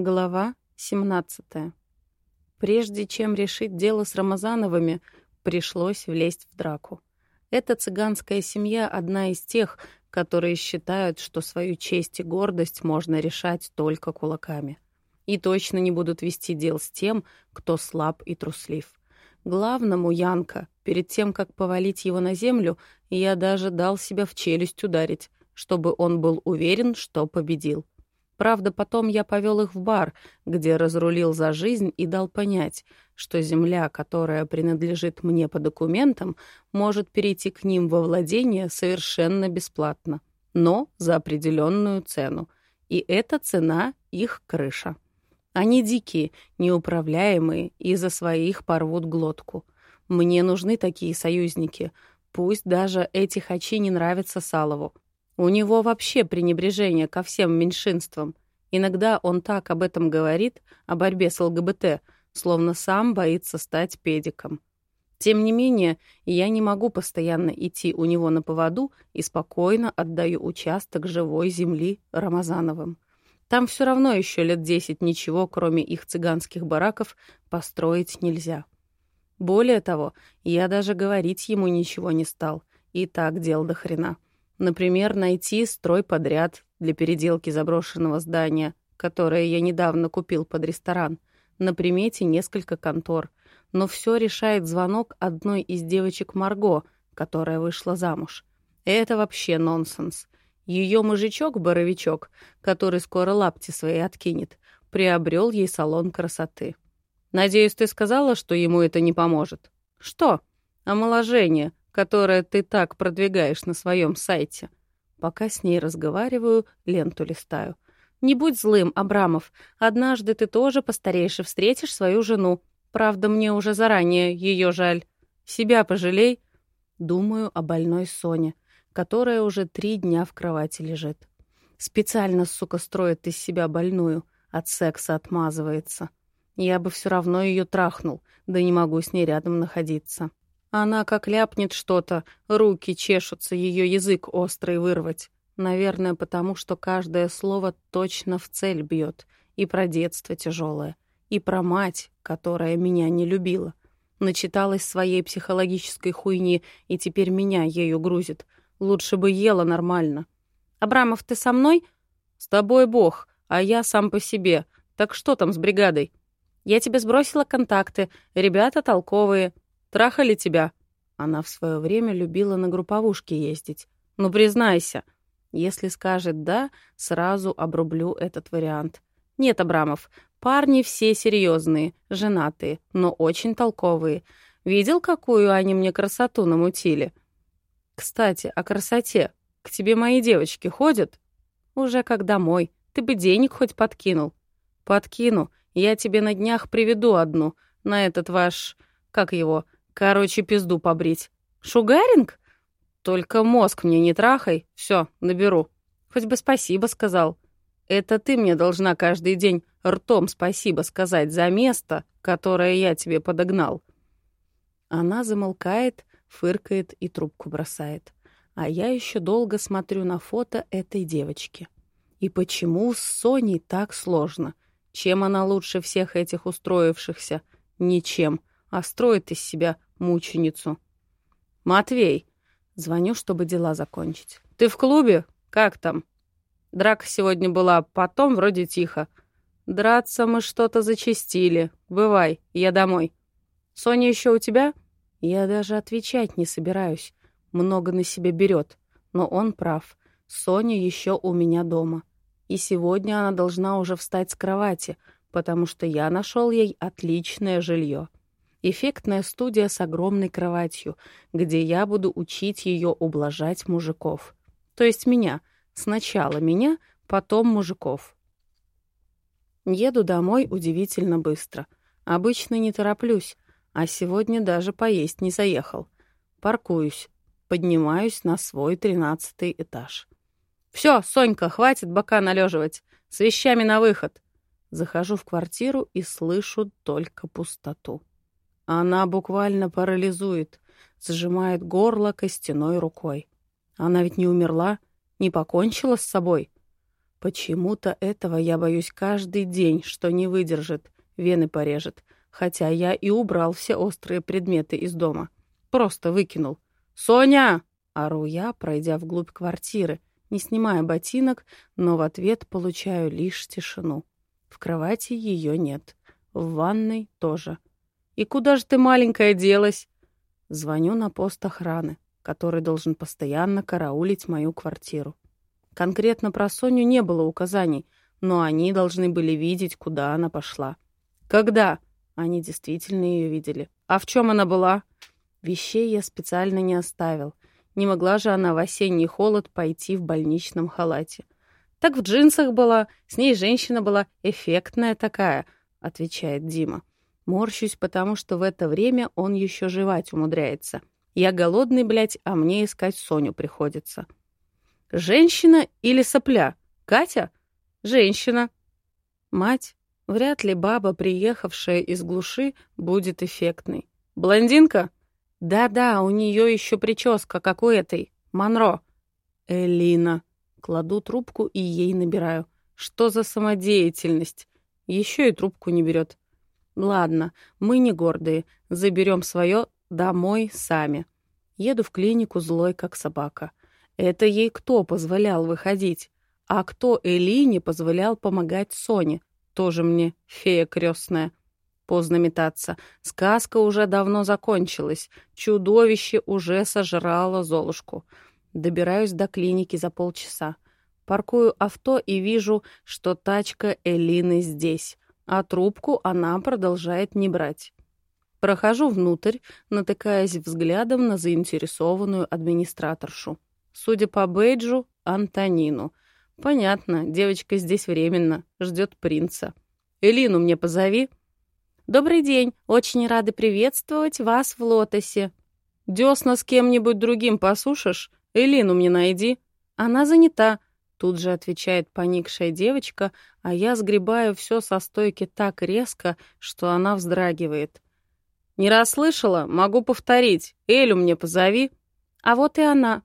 Глава 17. Прежде чем решить дело с Рамазановыми, пришлось влезть в драку. Эта цыганская семья одна из тех, которые считают, что свою честь и гордость можно решать только кулаками. И точно не будут вести дел с тем, кто слаб и труслив. Главному Янка, перед тем, как повалить его на землю, я даже дал себя в челюсть ударить, чтобы он был уверен, что победил. Правда, потом я повел их в бар, где разрулил за жизнь и дал понять, что земля, которая принадлежит мне по документам, может перейти к ним во владение совершенно бесплатно, но за определенную цену. И эта цена — их крыша. Они дикие, неуправляемые и за своих порвут глотку. Мне нужны такие союзники. Пусть даже эти хачи не нравятся Салову. У него вообще пренебрежение ко всем меньшинствам. Иногда он так об этом говорит, о борьбе с ЛГБТ, словно сам боится стать педиком. Тем не менее, я не могу постоянно идти у него на поводу и спокойно отдаю участок живой земли Рамазановым. Там все равно еще лет десять ничего, кроме их цыганских бараков, построить нельзя. Более того, я даже говорить ему ничего не стал. И так дел до хрена. Например, найти стройподряд для переделки заброшенного здания, которое я недавно купил под ресторан. На примете несколько контор. Но все решает звонок одной из девочек Марго, которая вышла замуж. Это вообще нонсенс. Ее мужичок-боровичок, который скоро лапти свои откинет, приобрел ей салон красоты. Надеюсь, ты сказала, что ему это не поможет? Что? Омоложение, которое ты так продвигаешь на своем сайте. Пока с ней разговариваю, ленту листаю. Не будь злым, Абрамов. Однажды ты тоже постареешь и встретишь свою жену. Правда, мне уже заранее ее жаль. Себя пожалей. Думаю о больной Соне, которая уже три дня в кровати лежит. Специально, сука, строит из себя больную, от секса отмазывается. Я бы все равно ее трахнул, да не могу с ней рядом находиться. Она как ляпнет что-то, руки чешутся, ее язык острый вырвать. Наверное, потому что каждое слово точно в цель бьет. И про детство тяжелое, и про мать, которая меня не любила. Начиталась своей психологической хуйни, и теперь меня ею грузит. Лучше бы ела нормально. «Абрамов, ты со мной?» «С тобой Бог, а я сам по себе. Так что там с бригадой?» «Я тебе сбросила контакты. Ребята толковые. Трахали тебя?» Она в свое время любила на групповушке ездить. «Ну, признайся». Если скажет «да», сразу обрублю этот вариант. Нет, Абрамов, парни все серьезные, женатые, но очень толковые. Видел, какую они мне красоту намутили? Кстати, о красоте. К тебе мои девочки ходят? Уже как домой. Ты бы денег хоть подкинул. Подкину. Я тебе на днях приведу одну. На этот ваш... Как его? Короче, пизду побрить. Шугаринг? Только мозг мне не трахай. Все, наберу. Хоть бы спасибо сказал. Это ты мне должна каждый день ртом спасибо сказать за место, которое я тебе подогнал. Она замолкает, фыркает и трубку бросает. А я еще долго смотрю на фото этой девочки. И почему с Соней так сложно? Чем она лучше всех этих устроившихся? Ничем. А строит из себя мученицу. «Матвей!» Звоню, чтобы дела закончить. «Ты в клубе? Как там?» Драка сегодня была, потом вроде тихо. Драться мы что-то зачастили. Бывай, я домой. Соня еще у тебя? Я даже отвечать не собираюсь. Много на себя берет. Но он прав. Соня еще у меня дома. И сегодня она должна уже встать с кровати, потому что я нашел ей отличное жилье. Эффектная студия с огромной кроватью, где я буду учить ее ублажать мужиков. То есть меня. Сначала меня, потом мужиков. Еду домой удивительно быстро. Обычно не тороплюсь, а сегодня даже поесть не заехал. Паркуюсь, поднимаюсь на свой тринадцатый этаж. «Все, Сонька, хватит бока належивать. С вещами на выход». Захожу в квартиру и слышу только пустоту. Она буквально парализует, сжимает горло костяной рукой. Она ведь не умерла, не покончила с собой. Почему-то этого я боюсь каждый день, что не выдержит, вены порежет. Хотя я и убрал все острые предметы из дома. Просто выкинул. «Соня!» — ору я, пройдя вглубь квартиры, не снимая ботинок, но в ответ получаю лишь тишину. В кровати ее нет. В ванной тоже. «И куда же ты, маленькая, делась?» Звоню на пост охраны, который должен постоянно караулить мою квартиру. Конкретно про Соню не было указаний, но они должны были видеть, куда она пошла. «Когда?» Они действительно ее видели. «А в чем она была?» Вещей я специально не оставил. Не могла же она в осенний холод пойти в больничном халате. «Так в джинсах была, с ней женщина была, эффектная такая», — отвечает Дима. Морщусь, потому что в это время он еще жевать умудряется. Я голодный, блядь, а мне искать Соню приходится. Женщина или сопля? Катя? Женщина. Мать? Вряд ли баба, приехавшая из глуши, будет эффектной. Блондинка? Да-да, у нее еще прическа, как у этой. Монро. Элина. Кладу трубку и ей набираю. Что за самодеятельность? Еще и трубку не берет. Ладно, мы не гордые. Заберем свое домой сами. Еду в клинику злой, как собака. Это ей кто позволял выходить? А кто Элине позволял помогать Соне? Тоже мне фея крестная. Поздно метаться. Сказка уже давно закончилась. Чудовище уже сожрало Золушку. Добираюсь до клиники за полчаса. Паркую авто и вижу, что тачка Элины здесь, а трубку она продолжает не брать. Прохожу внутрь, натыкаясь взглядом на заинтересованную администраторшу. Судя по бейджу, Антонину. Понятно, девочка здесь временно, ждет принца. Элину мне позови. «Добрый день. Очень рады приветствовать вас в Лотосе». «Десна с кем-нибудь другим посушишь? Элину мне найди». «Она занята», — тут же отвечает поникшая девочка, а я сгребаю все со стойки так резко, что она вздрагивает. «Не расслышала? Могу повторить. Элю мне позови». «А вот и она».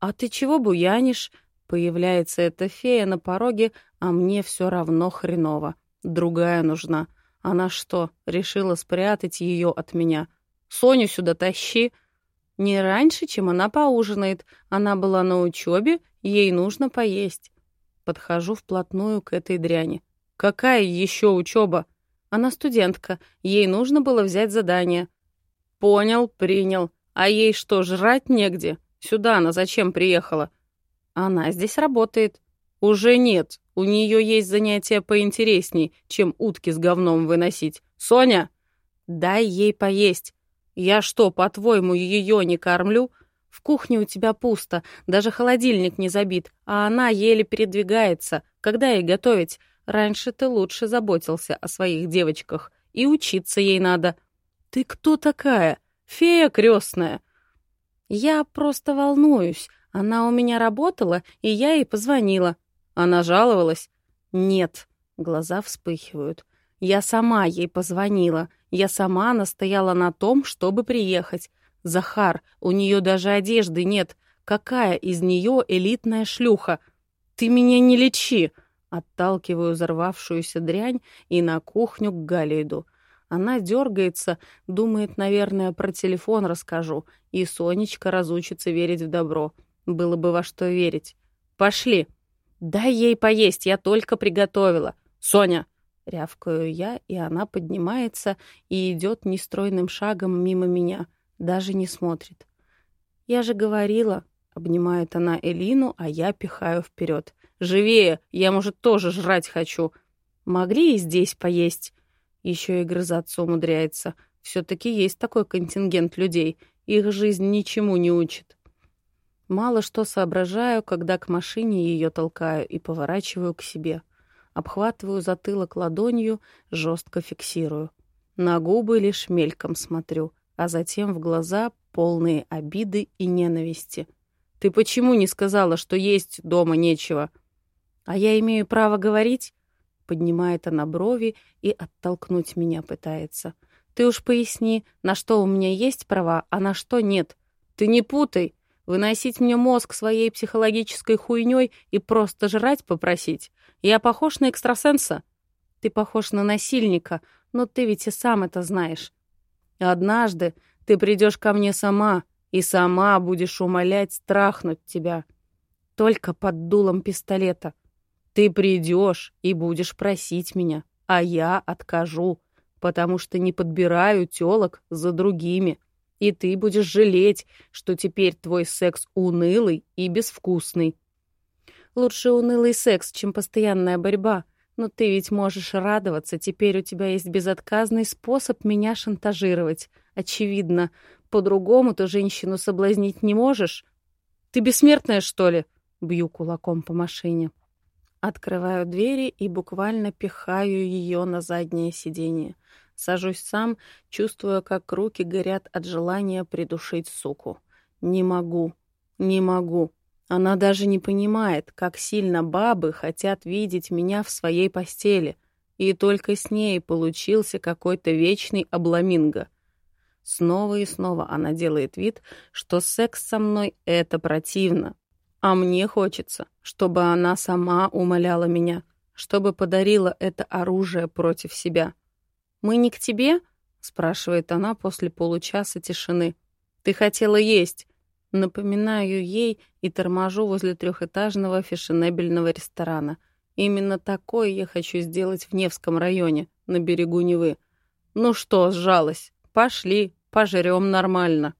«А ты чего буянишь?» Появляется эта фея на пороге, а мне все равно хреново. Другая нужна. Она что, решила спрятать ее от меня? Соню сюда тащи. Не раньше, чем она поужинает. Она была на учебе, ей нужно поесть. Подхожу вплотную к этой дряни. Какая еще учеба? Она студентка, ей нужно было взять задание. Понял, принял. А ей что, жрать негде? Сюда она зачем приехала? Она здесь работает. Уже нет. У нее есть занятия поинтересней, чем утки с говном выносить. Соня, дай ей поесть. Я что, по-твоему, ее не кормлю? В кухне у тебя пусто, даже холодильник не забит, а она еле передвигается. Когда ей готовить? Раньше ты лучше заботился о своих девочках, и учиться ей надо. Ты кто такая? Фея крестная. Я просто волнуюсь. Она у меня работала, и я ей позвонила. Она жаловалась? Нет. Глаза вспыхивают. Я сама ей позвонила. Я сама настояла на том, чтобы приехать. Захар, у нее даже одежды нет. Какая из нее элитная шлюха? Ты меня не лечи. Отталкиваю взорвавшуюся дрянь и на кухню к Галейду. Она дергается, думает, наверное, про телефон расскажу, и Сонечка разучится верить в добро. Было бы во что верить. «Пошли!» «Дай ей поесть, я только приготовила. Соня!» Рявкаю я, и она поднимается и идет нестройным шагом мимо меня, даже не смотрит. «Я же говорила», — обнимает она Элину, а я пихаю вперед. «Живее! Я, может, тоже жрать хочу!» «Могли и здесь поесть!» Еще и грызаться умудряется. Все-таки есть такой контингент людей. Их жизнь ничему не учит. Мало что соображаю, когда к машине ее толкаю и поворачиваю к себе. Обхватываю затылок ладонью, жестко фиксирую. На губы лишь мельком смотрю, а затем в глаза полные обиды и ненависти. «Ты почему не сказала, что есть дома нечего?» «А я имею право говорить?» Поднимает она брови и оттолкнуть меня пытается. «Ты уж поясни, на что у меня есть права, а на что нет. Ты не путай!» Выносить мне мозг своей психологической хуйней и просто жрать попросить? Я похож на экстрасенса? Ты похож на насильника, но ты ведь и сам это знаешь. Однажды ты придешь ко мне сама и сама будешь умолять страхнуть тебя. Только под дулом пистолета. Ты придешь и будешь просить меня, а я откажу, потому что не подбираю телок за другими. И ты будешь жалеть, что теперь твой секс унылый и безвкусный. Лучше унылый секс, чем постоянная борьба. Но ты ведь можешь радоваться, теперь у тебя есть безотказный способ меня шантажировать. Очевидно, по-другому ты женщину соблазнить не можешь. Ты бессмертная, что ли? Бью кулаком по машине. Открываю двери и буквально пихаю ее на заднее сиденье. Сажусь сам, чувствуя, как руки горят от желания придушить суку. Не могу, не могу. Она даже не понимает, как сильно бабы хотят видеть меня в своей постели. И только с ней получился какой-то вечный обламинго. Снова и снова она делает вид, что секс со мной — это противно. А мне хочется, чтобы она сама умоляла меня, чтобы подарила это оружие против себя. «Мы не к тебе?» — спрашивает она после получаса тишины. «Ты хотела есть!» Напоминаю ей и торможу возле трехэтажного фешенебельного ресторана. Именно такое я хочу сделать в Невском районе, на берегу Невы. Ну что, сжалась? Пошли, пожрем нормально.